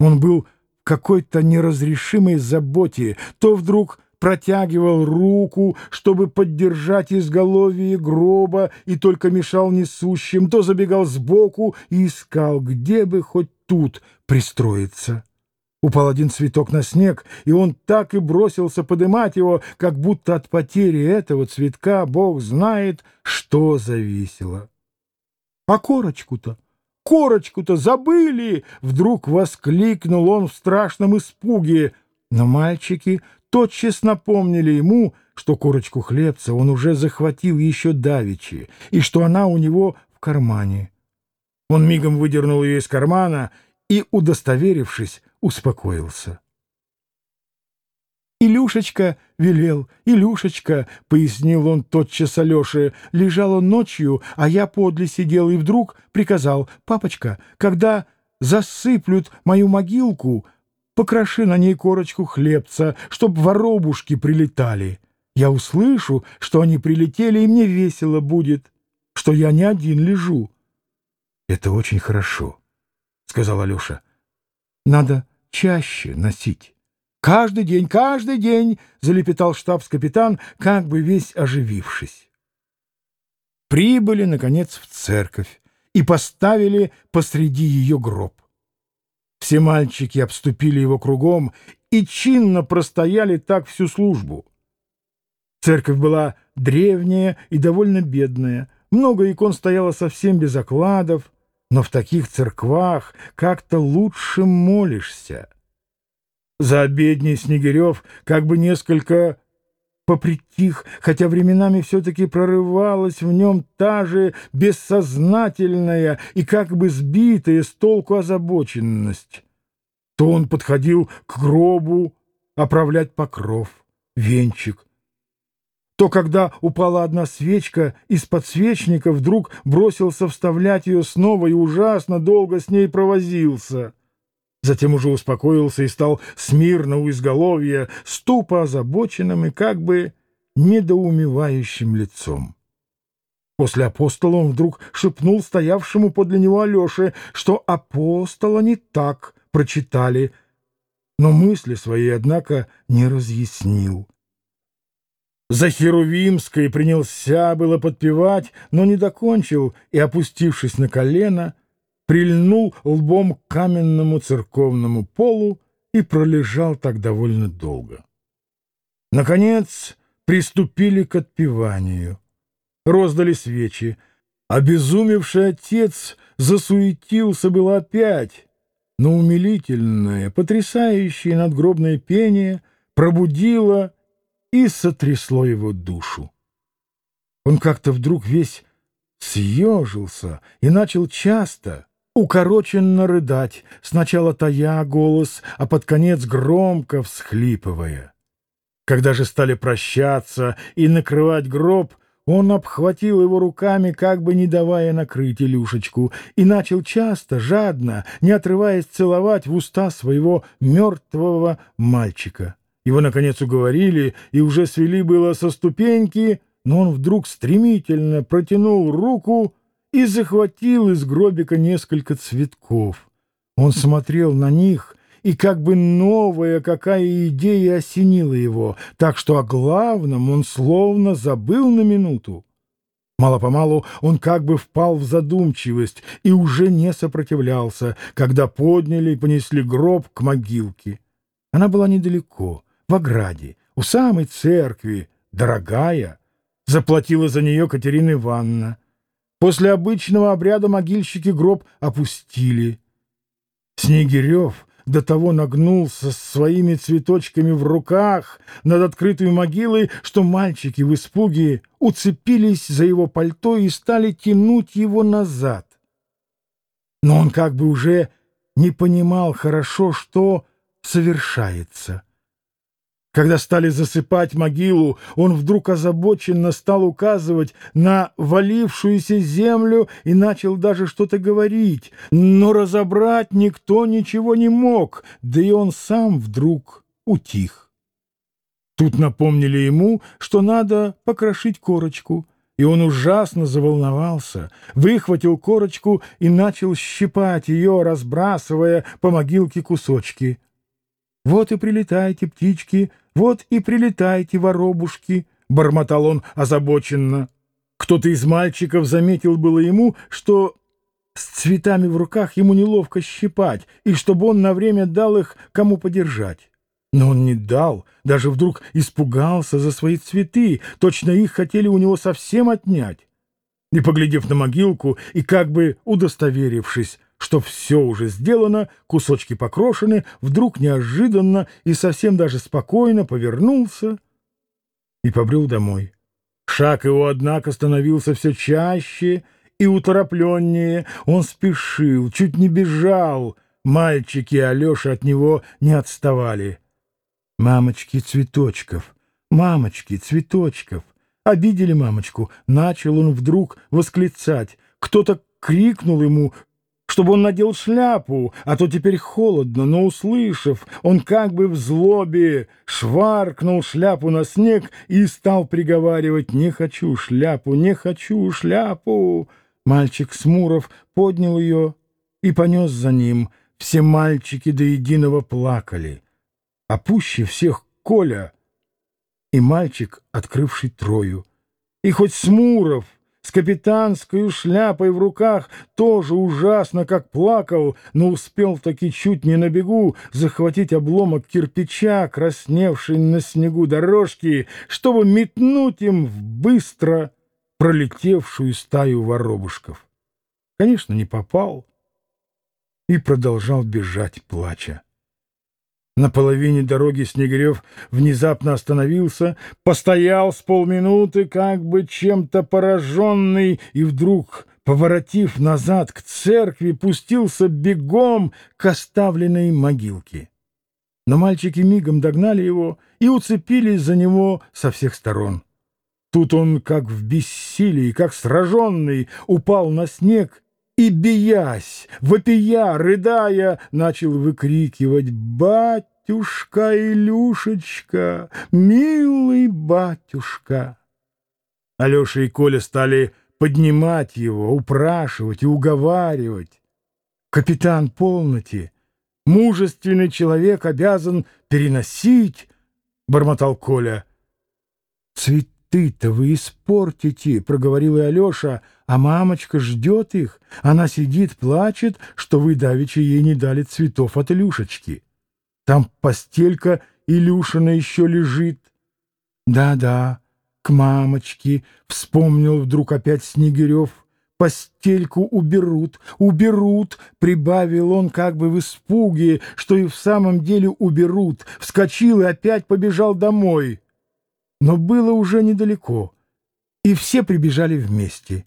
Он был в какой-то неразрешимой заботе, то вдруг протягивал руку, чтобы поддержать изголовье гроба, и только мешал несущим, то забегал сбоку и искал, где бы хоть тут пристроиться. Упал один цветок на снег, и он так и бросился подымать его, как будто от потери этого цветка Бог знает, что зависело. А корочку-то, корочку-то забыли! Вдруг воскликнул он в страшном испуге, но мальчики тотчас напомнили ему, что корочку хлебца он уже захватил еще давичи, и что она у него в кармане. Он мигом выдернул ее из кармана и, удостоверившись, успокоился. «Илюшечка велел, Илюшечка», — пояснил он тотчас Алёше, — лежал ночью, а я подле сидел и вдруг приказал, «Папочка, когда засыплют мою могилку, покроши на ней корочку хлебца, чтоб воробушки прилетали. Я услышу, что они прилетели, и мне весело будет, что я не один лежу». «Это очень хорошо», — сказал Алёша. «Надо чаще носить». «Каждый день, каждый день!» — залепетал штабс-капитан, как бы весь оживившись. Прибыли, наконец, в церковь и поставили посреди ее гроб. Все мальчики обступили его кругом и чинно простояли так всю службу. Церковь была древняя и довольно бедная, много икон стояло совсем без окладов, но в таких церквах как-то лучше молишься. За обедней Снегирев как бы несколько попритих, хотя временами все-таки прорывалась в нем та же бессознательная и как бы сбитая с толку озабоченность. То он подходил к гробу оправлять покров, венчик, то когда упала одна свечка, из подсвечника вдруг бросился вставлять ее снова и ужасно долго с ней провозился. Затем уже успокоился и стал смирно у изголовья, ступа озабоченным и как бы недоумевающим лицом. После апостола он вдруг шепнул стоявшему подле него Алёше, что апостола не так прочитали, но мысли свои, однако, не разъяснил. За Херувимской принялся было подпевать, но не докончил и, опустившись на колено, прильнул лбом к каменному церковному полу и пролежал так довольно долго. Наконец приступили к отпеванию. Роздали свечи. Обезумевший отец засуетился было опять, но умилительное, потрясающее надгробное пение пробудило и сотрясло его душу. Он как-то вдруг весь съежился и начал часто, укороченно рыдать, сначала тая голос, а под конец громко всхлипывая. Когда же стали прощаться и накрывать гроб, он обхватил его руками, как бы не давая накрыть Илюшечку, и начал часто, жадно, не отрываясь целовать в уста своего мертвого мальчика. Его, наконец, уговорили и уже свели было со ступеньки, но он вдруг стремительно протянул руку и захватил из гробика несколько цветков. Он смотрел на них, и как бы новая какая идея осенила его, так что о главном он словно забыл на минуту. Мало-помалу он как бы впал в задумчивость и уже не сопротивлялся, когда подняли и понесли гроб к могилке. Она была недалеко — в ограде, у самой церкви, дорогая, заплатила за нее Катерина Ивановна. После обычного обряда могильщики гроб опустили. Снегирев до того нагнулся с своими цветочками в руках над открытой могилой, что мальчики в испуге уцепились за его пальто и стали тянуть его назад. Но он как бы уже не понимал хорошо, что совершается. Когда стали засыпать могилу, он вдруг озабоченно стал указывать на валившуюся землю и начал даже что-то говорить, но разобрать никто ничего не мог, да и он сам вдруг утих. Тут напомнили ему, что надо покрошить корочку, и он ужасно заволновался, выхватил корочку и начал щипать ее, разбрасывая по могилке кусочки. «Вот и прилетайте, птички, вот и прилетайте, воробушки!» — бормотал он озабоченно. Кто-то из мальчиков заметил было ему, что с цветами в руках ему неловко щипать, и чтобы он на время дал их кому подержать. Но он не дал, даже вдруг испугался за свои цветы, точно их хотели у него совсем отнять. И, поглядев на могилку и как бы удостоверившись, что все уже сделано, кусочки покрошены, вдруг неожиданно и совсем даже спокойно повернулся и побрел домой. Шаг его, однако, становился все чаще и уторопленнее. Он спешил, чуть не бежал. Мальчики и Алеша от него не отставали. «Мамочки цветочков! Мамочки цветочков!» Обидели мамочку. Начал он вдруг восклицать. Кто-то крикнул ему, чтобы он надел шляпу, а то теперь холодно, но, услышав, он как бы в злобе шваркнул шляпу на снег и стал приговаривать «Не хочу шляпу, не хочу шляпу!» Мальчик Смуров поднял ее и понес за ним. Все мальчики до единого плакали а пуще всех Коля и мальчик, открывший Трою. И хоть Смуров с капитанской шляпой в руках тоже ужасно как плакал, но успел таки чуть не на бегу захватить обломок кирпича, красневший на снегу дорожки, чтобы метнуть им в быстро пролетевшую стаю воробушков. Конечно, не попал и продолжал бежать, плача. На половине дороги Снегирев внезапно остановился, постоял с полминуты, как бы чем-то пораженный, и вдруг, поворотив назад к церкви, пустился бегом к оставленной могилке. Но мальчики мигом догнали его и уцепились за него со всех сторон. Тут он, как в бессилии, как сраженный, упал на снег и, биясь, вопия, рыдая, начал выкрикивать «Батюшка Илюшечка, милый батюшка!» Алеша и Коля стали поднимать его, упрашивать и уговаривать. «Капитан, полноте! Мужественный человек обязан переносить!» — бормотал Коля. «Цвет ты-то вы испортите, — проговорил и Алеша, — а мамочка ждет их. Она сидит, плачет, что вы давеча ей не дали цветов от Илюшечки. Там постелька Илюшина еще лежит. Да-да, к мамочке, — вспомнил вдруг опять Снегирев. Постельку уберут, уберут, — прибавил он как бы в испуге, что и в самом деле уберут. Вскочил и опять побежал домой. Но было уже недалеко, и все прибежали вместе.